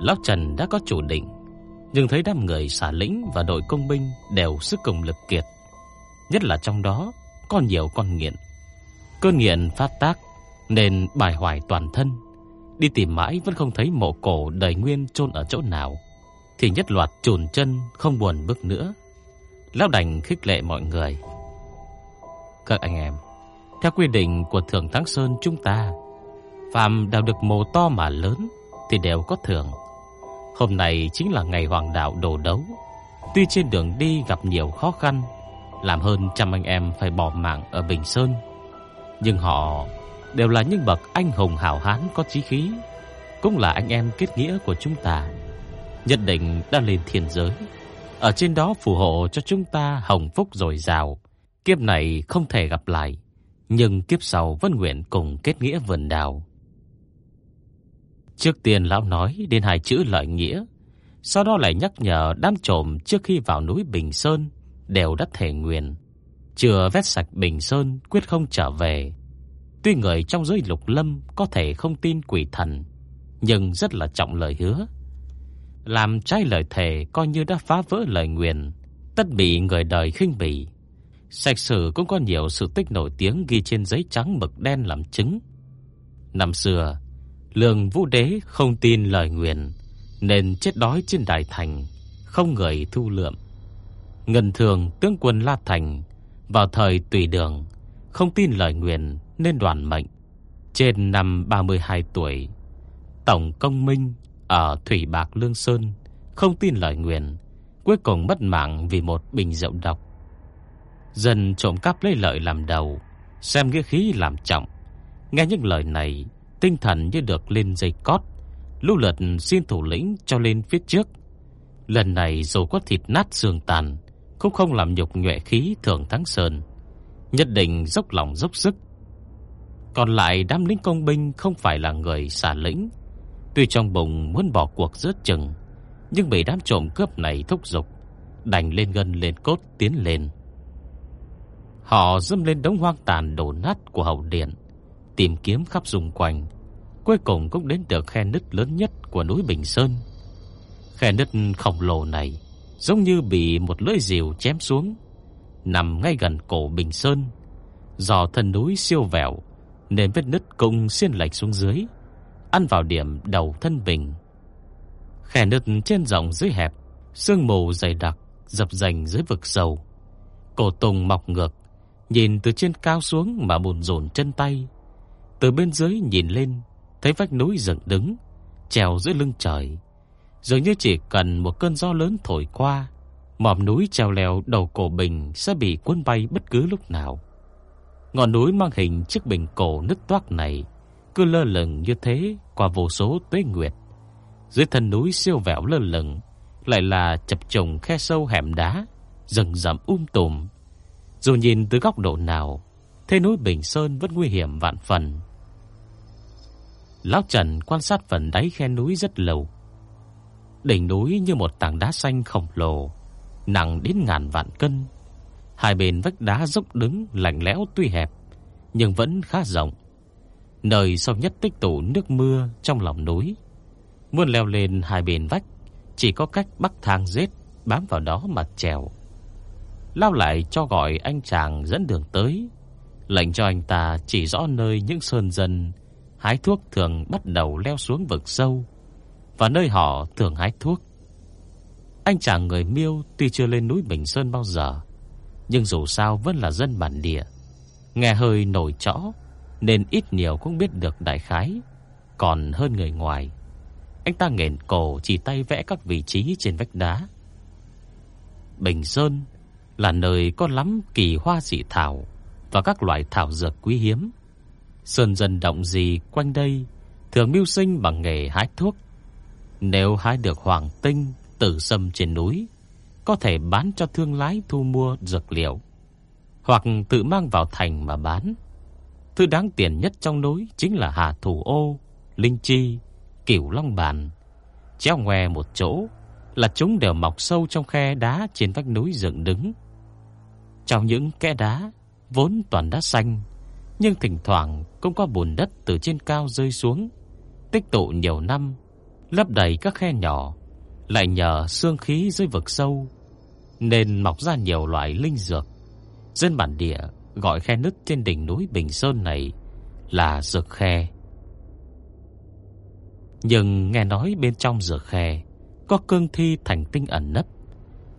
Lão Trần đã có chủ định, Nhưng thấy đám người xả lĩnh và đội công binh Đều sức cùng lực kiệt, Nhất là trong đó Có nhiều con nghiện. Cơn nghiện phát tác Nên bài hoài toàn thân, Đi tìm mãi vẫn không thấy mộ cổ đầy nguyên chôn ở chỗ nào, Thì nhất loạt chùn chân Không buồn bước nữa. Lão đành khích lệ mọi người. Các anh em, Theo quy định của Thượng Thắng Sơn chúng ta Phạm đào được mồ to mà lớn Thì đều có thưởng. Hôm nay chính là ngày hoàng đạo đồ đấu. Tuy trên đường đi gặp nhiều khó khăn, Làm hơn trăm anh em phải bỏ mạng ở Bình Sơn. Nhưng họ đều là những bậc anh hùng hảo hán có chí khí, Cũng là anh em kết nghĩa của chúng ta. Nhất định đã lên thiên giới. Ở trên đó phù hộ cho chúng ta hồng phúc dồi dào. Kiếp này không thể gặp lại, Nhưng kiếp sau vẫn nguyện cùng kết nghĩa vườn đào. Trước tiên lão nói đến hai chữ lợi nghĩa, sau đó lại nhắc nhở đám trộm trước khi vào núi Bình Sơn đều đã thể nguyện, chưa vét sạch Bình Sơn quyết không trở về. Tuy người trong giới lục lâm có thể không tin quỷ thần, nhưng rất là trọng lời hứa. Làm trái lời thề coi như đã phá vỡ lời nguyện, tất bị người đời khinh bỉ. Sạch sử cũng có nhiều sự tích nổi tiếng ghi trên giấy trắng mực đen làm chứng. Năm xưa, Lương Vũ Đế không tin lời nguyện, Nên chết đói trên đại thành, Không người thu lượm. Ngân thường, tướng quân La Thành, Vào thời tùy đường, Không tin lời nguyện nên đoàn mệnh. Trên năm 32 tuổi, Tổng công minh Ở Thủy Bạc Lương Sơn Không tin lời nguyện, Cuối cùng mất mạng vì một bình rượu độc. Dần trộm cắp lấy lợi làm đầu, Xem nghĩa khí làm trọng. Nghe những lời này Tinh thần như được lên dây cót, Lưu lượt xin thủ lĩnh cho lên phía trước. Lần này dù có thịt nát xương tàn, Cũng không làm nhục nhuệ khí thường thắng sơn, Nhất định dốc lòng dốc sức. Còn lại đám lính công binh Không phải là người xả lĩnh, Tuy trong bụng muốn bỏ cuộc rớt chừng, Nhưng bị đám trộm cướp này thúc giục, Đành lên gân lên cốt tiến lên. Họ dâm lên đống hoang tàn đổ nát của hậu điện tìm kiếm khắp xung quanh, cuối cùng cũng đến được khe nứt lớn nhất của núi Bình Sơn. Khe nứt khổng lồ này giống như bị một lưỡi rìu chém xuống, nằm ngay gần cổ Bình Sơn. Do thân núi siêu vẹo nên vết nứt cũng xiên lệch xuống dưới, ăn vào điểm đầu thân bình. Khe nứt trên rộng dưới hẹp, sương mù dày đặc dập dành dưới vực sâu. Cổ Tùng mọc ngược, nhìn từ trên cao xuống mà buồn rộn chân tay. Từ bên dưới nhìn lên, Thấy vách núi dựng đứng treo dưới lưng trời. Dường như chỉ cần một cơn gió lớn thổi qua, Mỏm núi treo leo đầu cổ bình Sẽ bị cuốn bay bất cứ lúc nào. Ngọn núi mang hình chiếc bình cổ nứt toác này, Cứ lơ lửng như thế Qua vô số tuế nguyệt. Dưới thân núi siêu vẹo lơ lửng, Lại là chập trùng khe sâu hẻm đá, Rừng rậm um tùm. Dù nhìn từ góc độ nào, Thế núi Bình Sơn vẫn nguy hiểm vạn phần. Lão Trần quan sát phần đáy khe núi rất lâu. Đỉnh núi như một tảng đá xanh khổng lồ, nặng đến ngàn vạn cân. Hai bên vách đá dốc đứng lạnh lẽo tuy hẹp, nhưng vẫn khá rộng. Nơi sâu nhất tích tụ nước mưa trong lòng núi. Muốn leo lên hai bên vách, chỉ có cách bắc thang rết bám vào đó mà trèo. Lao lại cho gọi anh chàng dẫn đường tới, lệnh cho anh ta chỉ rõ nơi những sơn dân hái thuốc thường bắt đầu leo xuống vực sâu và nơi họ thường hái thuốc. Anh chàng người Miêu tuy chưa lên núi Bình Sơn bao giờ, nhưng dù sao vẫn là dân bản địa. Nghe hơi nổi chõ nên ít nhiều cũng biết được đại khái, còn hơn người ngoài. Anh ta nghển cổ chỉ tay vẽ các vị trí trên vách đá. Bình Sơn là nơi có lắm kỳ hoa dị thảo và các loại thảo dược quý hiếm. Sơn dân động gì quanh đây thường mưu sinh bằng nghề hái thuốc. Nếu hái được hoàng tinh, tử sâm trên núi, có thể bán cho thương lái thu mua dược liệu, hoặc tự mang vào thành mà bán. Thứ đáng tiền nhất trong núi chính là hà thủ ô, linh chi, cửu long bàn. Treo ngoe một chỗ là chúng đều mọc sâu trong khe đá trên vách núi dựng đứng. Trong những kẽ đá vốn toàn đá xanh, nhưng thỉnh thoảng cũng có bùn đất từ trên cao rơi xuống, tích tụ nhiều năm, lấp đầy các khe nhỏ, lại nhờ xương khí dưới vực sâu nên mọc ra nhiều loại linh dược. Dân bản địa gọi khe nứt trên đỉnh núi Bình Sơn này là dược khe. Nhưng nghe nói bên trong dược khe có cương thi thành tinh ẩn nấp.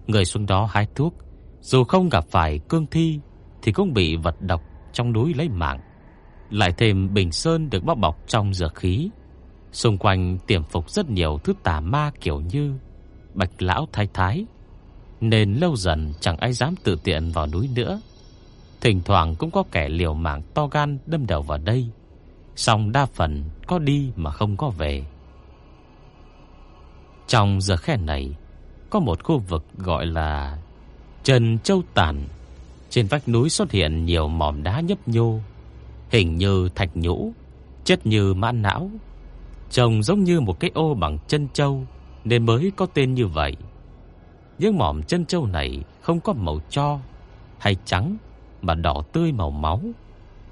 Người xuống đó hái thuốc, dù không gặp phải cương thi thì cũng bị vật độc trong núi lấy mạng. Lại thêm Bình Sơn được bao bọc trong dược khí, xung quanh tiềm phục rất nhiều thứ tà ma kiểu như Bạch lão thái thái, nên lâu dần chẳng ai dám tự tiện vào núi nữa. Thỉnh thoảng cũng có kẻ liều mạng to gan đâm đầu vào đây, song đa phần có đi mà không có về. Trong giờ khe này Có một khu vực gọi là Trần Châu Tản trên vách núi xuất hiện nhiều mỏm đá nhấp nhô, Hình như thạch nhũ, Chất như mãn não, Trông giống như một cái ô bằng chân châu Nên mới có tên như vậy. Những mỏm chân châu này Không có màu cho Hay trắng Mà đỏ tươi màu máu,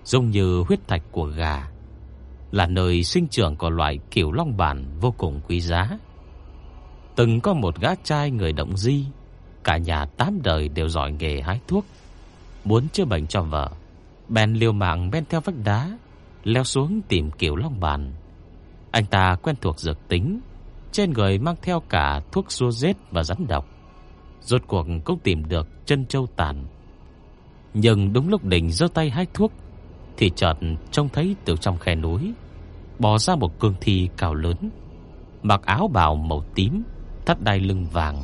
Giống như huyết thạch của gà, Là nơi sinh trưởng của loại kiểu long bản vô cùng quý giá. Từng có một gã trai người động di, Cả nhà tám đời đều giỏi nghề hái thuốc. Muốn chữa bệnh cho vợ. Bèn liều mạng men theo vách đá Leo xuống tìm kiểu long bàn. Anh ta quen thuộc dược tính Trên người mang theo cả thuốc xua rết và rắn độc. Rốt cuộc cũng tìm được chân châu tàn. Nhưng đúng lúc định giơ tay hái thuốc Thì chợt trông thấy từ trong khe núi Bò ra một cương thi cao lớn Mặc áo bào màu tím thắt đai lưng vàng.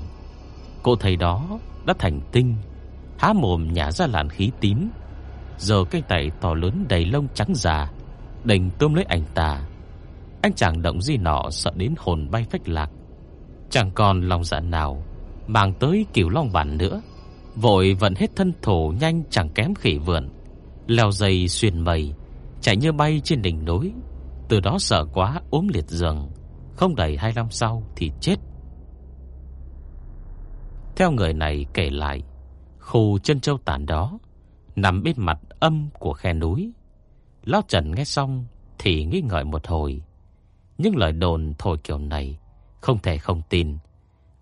Cô thầy đó đã thành tinh, há mồm nhả ra làn khí tím, giờ cây tay to lớn đầy lông trắng già, đành tôm lấy anh ta. Anh chàng động gì nọ sợ đến hồn bay phách lạc, chẳng còn lòng dạ nào mang tới cửu long bản nữa, vội vận hết thân thổ nhanh chẳng kém khỉ vượn, leo dây xuyên mây, chạy như bay trên đỉnh núi. Từ đó sợ quá ốm liệt giường, không đầy hai năm sau thì chết. Theo người này kể lại, khu chân châu tản đó nằm bên mặt âm của khe núi. Lão Trần nghe xong thì nghi ngợi một hồi. Nhưng lời đồn thổi kiểu này không thể không tin,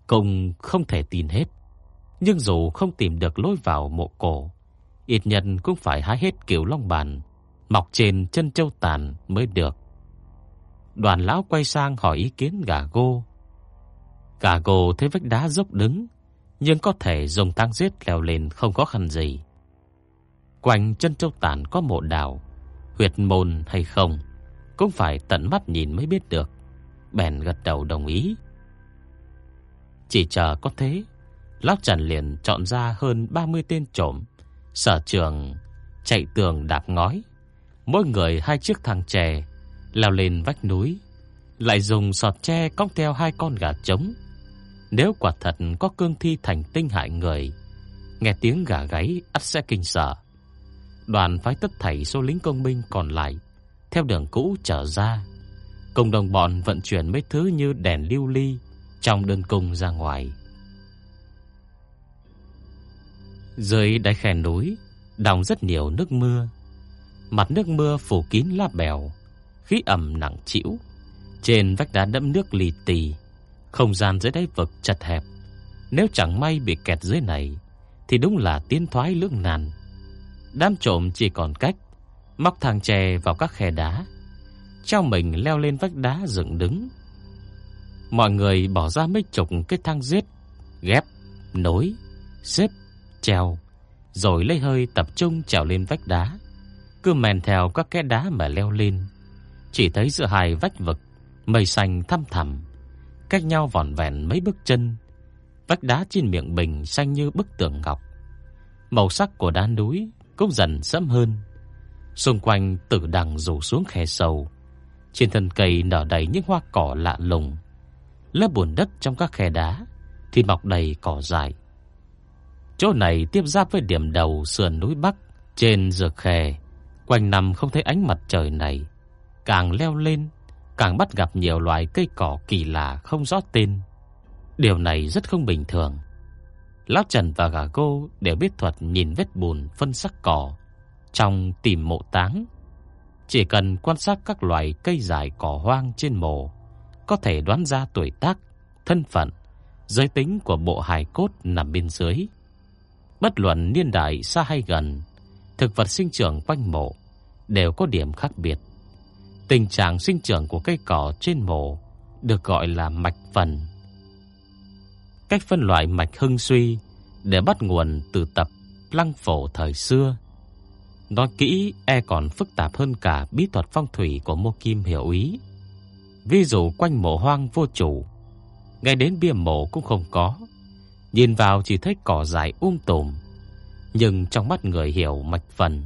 cũng không thể tin hết. Nhưng dù không tìm được lối vào mộ cổ, ít nhân cũng phải hái hết kiểu long bàn mọc trên chân châu tàn mới được. Đoàn lão quay sang hỏi ý kiến gà gô. Gà gô thấy vách đá dốc đứng, nhưng có thể dùng tăng giết leo lên không khó khăn gì. Quanh chân châu tản có mộ đào, huyệt môn hay không, cũng phải tận mắt nhìn mới biết được. Bèn gật đầu đồng ý. Chỉ chờ có thế, Lão Trần liền chọn ra hơn 30 tên trộm, sở trường chạy tường đạp ngói, mỗi người hai chiếc thang tre, leo lên vách núi, lại dùng sọt tre cong theo hai con gà trống nếu quả thật có cương thi thành tinh hại người, nghe tiếng gà gáy ắt sẽ kinh sợ. Đoàn phái tất thảy số lính công binh còn lại theo đường cũ trở ra, cùng đồng bọn vận chuyển mấy thứ như đèn lưu ly trong đơn cung ra ngoài. Dưới đáy khe núi đọng rất nhiều nước mưa. Mặt nước mưa phủ kín lá bèo, khí ẩm nặng trĩu. Trên vách đá đẫm nước lì tì không gian dưới đáy vực chật hẹp. Nếu chẳng may bị kẹt dưới này Thì đúng là tiến thoái lưỡng nan. Đám trộm chỉ còn cách Móc thang tre vào các khe đá cho mình leo lên vách đá dựng đứng. Mọi người bỏ ra mấy chục cái thang giết Ghép, nối, xếp, treo Rồi lấy hơi tập trung trèo lên vách đá. Cứ men theo các kẽ đá mà leo lên. Chỉ thấy giữa hai vách vực Mây xanh thăm thẳm cách nhau vòn vẹn mấy bước chân. Vách đá trên miệng bình xanh như bức tường ngọc. Màu sắc của đá núi cũng dần sẫm hơn. Xung quanh tử đằng rủ xuống khe sâu, Trên thân cây nở đầy những hoa cỏ lạ lùng. Lớp bùn đất trong các khe đá thì mọc đầy cỏ dại. Chỗ này tiếp giáp với điểm đầu sườn núi Bắc trên dược khe, quanh năm không thấy ánh mặt trời này, càng leo lên càng bắt gặp nhiều loài cây cỏ kỳ lạ không rõ tên. Điều này rất không bình thường. Lão Trần và gà cô đều biết thuật nhìn vết bùn phân sắc cỏ trong tìm mộ táng. Chỉ cần quan sát các loài cây dài cỏ hoang trên mộ, có thể đoán ra tuổi tác, thân phận, giới tính của bộ hài cốt nằm bên dưới. Bất luận niên đại xa hay gần, thực vật sinh trưởng quanh mộ đều có điểm khác biệt. Tình trạng sinh trưởng của cây cỏ trên mộ được gọi là mạch phần. Cách phân loại mạch hưng suy để bắt nguồn từ tập lăng phổ thời xưa. Nói kỹ e còn phức tạp hơn cả bí thuật phong thủy của Mô Kim hiểu ý. Ví dụ quanh mộ hoang vô chủ, ngay đến bia mộ cũng không có. Nhìn vào chỉ thấy cỏ dại um tùm, nhưng trong mắt người hiểu mạch phần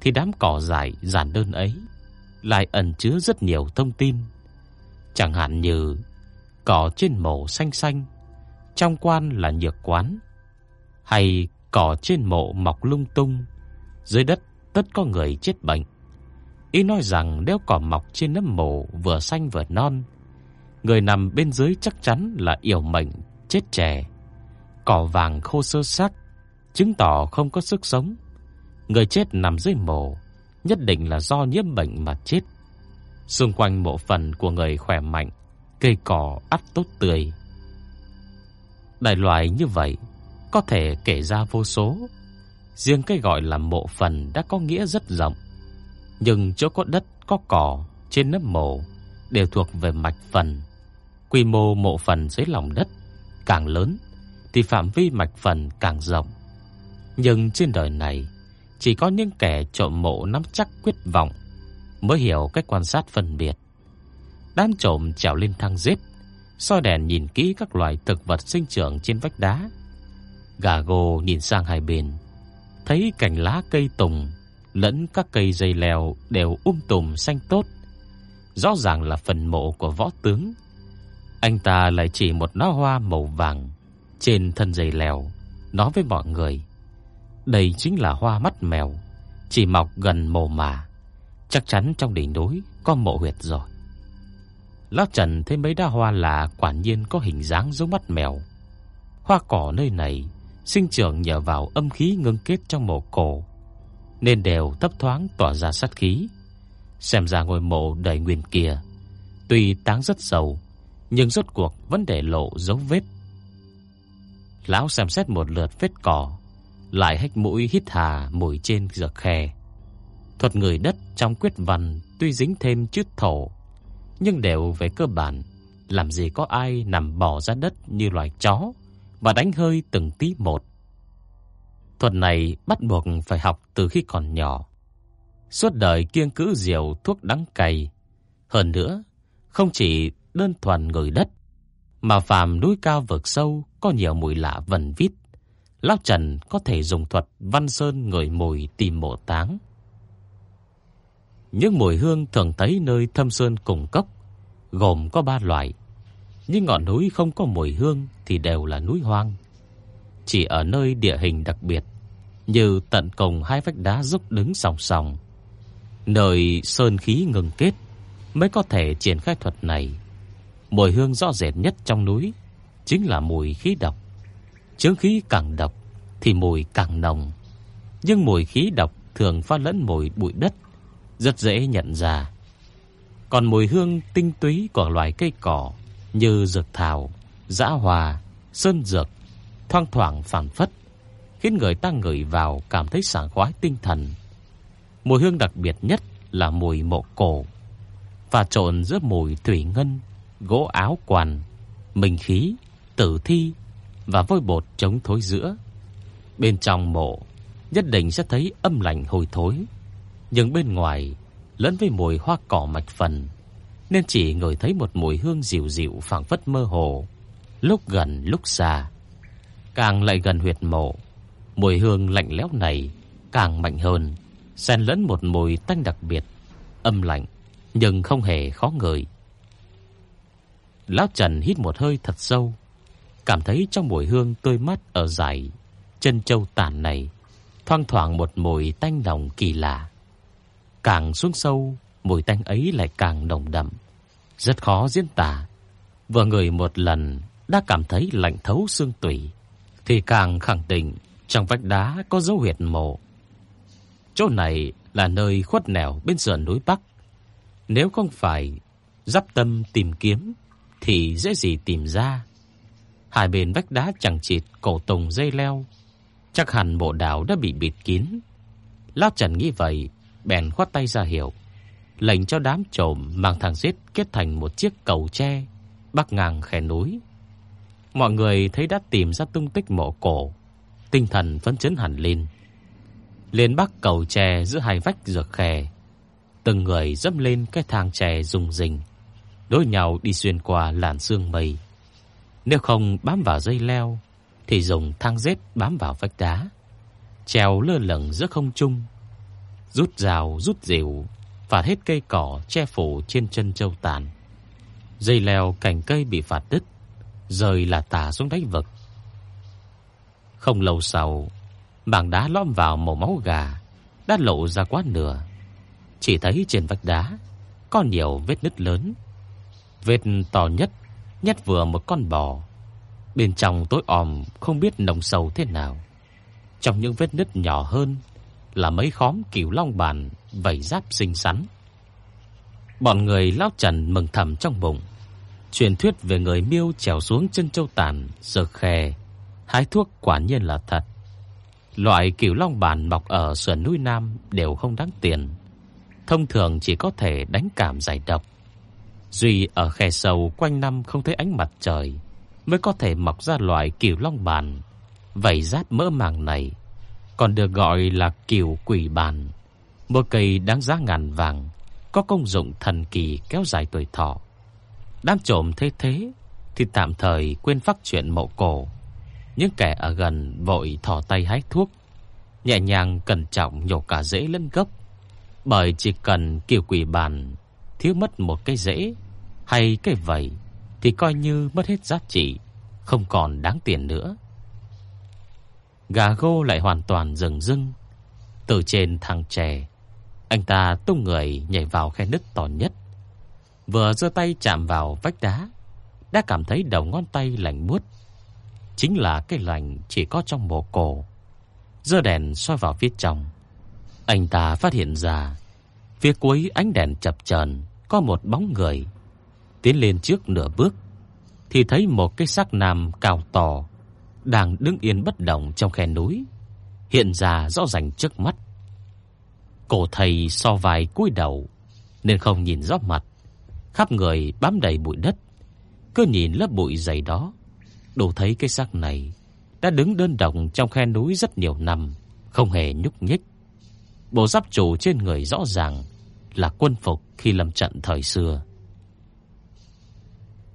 thì đám cỏ dại giản đơn ấy lại ẩn chứa rất nhiều thông tin. Chẳng hạn như cỏ trên mộ xanh xanh, trong quan là nhược quán, hay cỏ trên mộ mọc lung tung, dưới đất tất có người chết bệnh. Ý nói rằng nếu cỏ mọc trên nấm mộ vừa xanh vừa non, người nằm bên dưới chắc chắn là yểu mệnh, chết trẻ. Cỏ vàng khô sơ xác, chứng tỏ không có sức sống. Người chết nằm dưới mộ nhất định là do nhiễm bệnh mà chết. Xung quanh mộ phần của người khỏe mạnh, cây cỏ ắt tốt tươi. Đại loại như vậy có thể kể ra vô số. Riêng cái gọi là mộ phần đã có nghĩa rất rộng. Nhưng chỗ có đất, có cỏ trên nấm mộ đều thuộc về mạch phần. Quy mô mộ phần dưới lòng đất càng lớn thì phạm vi mạch phần càng rộng. Nhưng trên đời này chỉ có những kẻ trộm mộ nắm chắc quyết vọng mới hiểu cách quan sát phân biệt. Đám trộm trèo lên thang dếp, soi đèn nhìn kỹ các loài thực vật sinh trưởng trên vách đá. Gà gồ nhìn sang hai bên, thấy cành lá cây tùng lẫn các cây dây leo đều um tùm xanh tốt. Rõ ràng là phần mộ của võ tướng. Anh ta lại chỉ một nó hoa màu vàng trên thân dây leo, nói với mọi người: đây chính là hoa mắt mèo, chỉ mọc gần mồ mà. Chắc chắn trong đỉnh núi có mộ huyệt rồi. Lão Trần thấy mấy đóa hoa lạ quả nhiên có hình dáng giống mắt mèo. Hoa cỏ nơi này sinh trưởng nhờ vào âm khí ngưng kết trong mộ cổ, nên đều thấp thoáng tỏa ra sát khí. Xem ra ngôi mộ đầy nguyên kia, tuy táng rất sâu, nhưng rốt cuộc vẫn để lộ dấu vết. Lão xem xét một lượt vết cỏ, lại hách mũi hít hà mùi trên giật khè. Thuật người đất trong quyết văn tuy dính thêm chút thổ, nhưng đều về cơ bản, làm gì có ai nằm bò ra đất như loài chó và đánh hơi từng tí một. Thuật này bắt buộc phải học từ khi còn nhỏ. Suốt đời kiêng cữ rượu thuốc đắng cay. Hơn nữa, không chỉ đơn thuần người đất, mà phàm núi cao vực sâu có nhiều mùi lạ vần vít. Lão Trần có thể dùng thuật văn sơn ngửi mùi tìm mộ táng. Những mùi hương thường thấy nơi thâm sơn cùng cốc gồm có ba loại. Những ngọn núi không có mùi hương thì đều là núi hoang. Chỉ ở nơi địa hình đặc biệt, như tận cùng hai vách đá dốc đứng song song, nơi sơn khí ngừng kết mới có thể triển khai thuật này. Mùi hương rõ rệt nhất trong núi chính là mùi khí độc chướng khí càng độc thì mùi càng nồng. Nhưng mùi khí độc thường pha lẫn mùi bụi đất, rất dễ nhận ra. Còn mùi hương tinh túy của loài cây cỏ như dược thảo, dã hòa, sơn dược, thoang thoảng phản phất, khiến người ta ngửi vào cảm thấy sảng khoái tinh thần. Mùi hương đặc biệt nhất là mùi mộ cổ, và trộn giữa mùi thủy ngân, gỗ áo quan, minh khí, tử thi và vôi bột chống thối giữa. Bên trong mộ nhất định sẽ thấy âm lạnh hôi thối, nhưng bên ngoài lẫn với mùi hoa cỏ mạch phần, nên chỉ ngửi thấy một mùi hương dịu dịu phảng phất mơ hồ, lúc gần lúc xa. Càng lại gần huyệt mộ, mùi hương lạnh lẽo này càng mạnh hơn, xen lẫn một mùi tanh đặc biệt, âm lạnh nhưng không hề khó ngửi. Lão Trần hít một hơi thật sâu, cảm thấy trong mùi hương tươi mát ở dải chân châu tàn này thoang thoảng một mùi tanh nồng kỳ lạ. Càng xuống sâu, mùi tanh ấy lại càng nồng đậm, rất khó diễn tả. Vừa ngửi một lần đã cảm thấy lạnh thấu xương tủy, thì càng khẳng định trong vách đá có dấu huyệt mộ. Chỗ này là nơi khuất nẻo bên sườn núi Bắc. Nếu không phải giáp tâm tìm kiếm thì dễ gì tìm ra. Hai bên vách đá chẳng chịt cổ tùng dây leo, chắc hẳn bộ đảo đã bị bịt kín. Lão Trần nghĩ vậy, bèn khoát tay ra hiệu, lệnh cho đám trộm mang thằng giết kết thành một chiếc cầu tre bắc ngang khe núi. Mọi người thấy đã tìm ra tung tích mộ cổ, tinh thần phấn chấn hẳn lên. Lên bắc cầu tre giữa hai vách dược khe, từng người dẫm lên cái thang tre rung rinh, đối nhau đi xuyên qua làn sương mây. Nếu không bám vào dây leo thì dùng thang rết bám vào vách đá, treo lơ lửng giữa không trung, rút rào rút rìu phạt hết cây cỏ che phủ trên chân châu tàn. Dây leo cành cây bị phạt đứt, rơi là tả xuống đáy vực. Không lâu sau, mảng đá lõm vào màu máu gà, đã lộ ra quá nửa. Chỉ thấy trên vách đá có nhiều vết nứt lớn. Vết to nhất nhét vừa một con bò. Bên trong tối om không biết nồng sâu thế nào. Trong những vết nứt nhỏ hơn là mấy khóm cửu long bàn vảy giáp xinh xắn. Bọn người lão Trần mừng thầm trong bụng. Truyền thuyết về người miêu trèo xuống chân châu tàn, giờ khè hái thuốc quả nhiên là thật. Loại cửu long bàn mọc ở sườn núi Nam đều không đáng tiền. Thông thường chỉ có thể đánh cảm giải độc. Duy ở khe sâu quanh năm không thấy ánh mặt trời mới có thể mọc ra loại kiều long bàn. Vảy rát mỡ màng này còn được gọi là kiều quỷ bàn. Một cây đáng giá ngàn vàng, có công dụng thần kỳ kéo dài tuổi thọ. Đám trộm thế thế thì tạm thời quên phát chuyện mộ cổ. Những kẻ ở gần vội thò tay hái thuốc, nhẹ nhàng cẩn trọng nhổ cả rễ lẫn gốc. Bởi chỉ cần kiều quỷ bàn thiếu mất một cái rễ hay cái vảy thì coi như mất hết giá trị, không còn đáng tiền nữa. Gà gô lại hoàn toàn rừng rưng từ trên thang chè. Anh ta tung người nhảy vào khe nứt to nhất, vừa giơ tay chạm vào vách đá, đã cảm thấy đầu ngón tay lạnh buốt. Chính là cái lạnh chỉ có trong mồ cổ. Giơ đèn soi vào phía trong, anh ta phát hiện ra phía cuối ánh đèn chập chờn có một bóng người. Tiến lên trước nửa bước thì thấy một cái xác nam cao to đang đứng yên bất động trong khe núi, hiện ra rõ ràng trước mắt. Cổ thầy so vài cúi đầu nên không nhìn rõ mặt, khắp người bám đầy bụi đất. Cứ nhìn lớp bụi dày đó, đủ thấy cái xác này đã đứng đơn độc trong khe núi rất nhiều năm, không hề nhúc nhích. Bộ giáp trụ trên người rõ ràng là quân phục khi lâm trận thời xưa.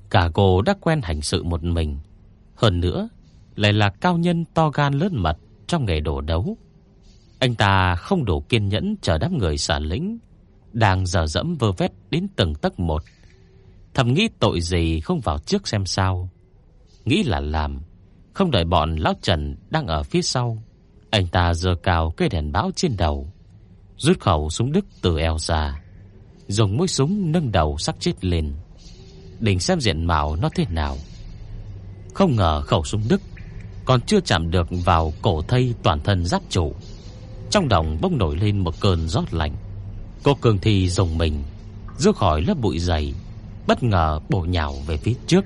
Cả cô đã quen hành sự một mình, hơn nữa lại là cao nhân to gan lớn mật trong nghề đổ đấu. Anh ta không đủ kiên nhẫn chờ đám người xả lính đang dở dẫm vơ vét đến từng tấc một. Thầm nghĩ tội gì không vào trước xem sao. Nghĩ là làm, không đợi bọn lão Trần đang ở phía sau. Anh ta giơ cao cây đèn báo trên đầu, rút khẩu súng Đức từ eo ra, dùng mũi súng nâng đầu sắc chết lên, định xem diện mạo nó thế nào. Không ngờ khẩu súng Đức còn chưa chạm được vào cổ thây toàn thân giáp trụ, Trong đồng bốc nổi lên một cơn gió lạnh. Cô cường thi rồng mình, rút khỏi lớp bụi dày, bất ngờ bổ nhào về phía trước.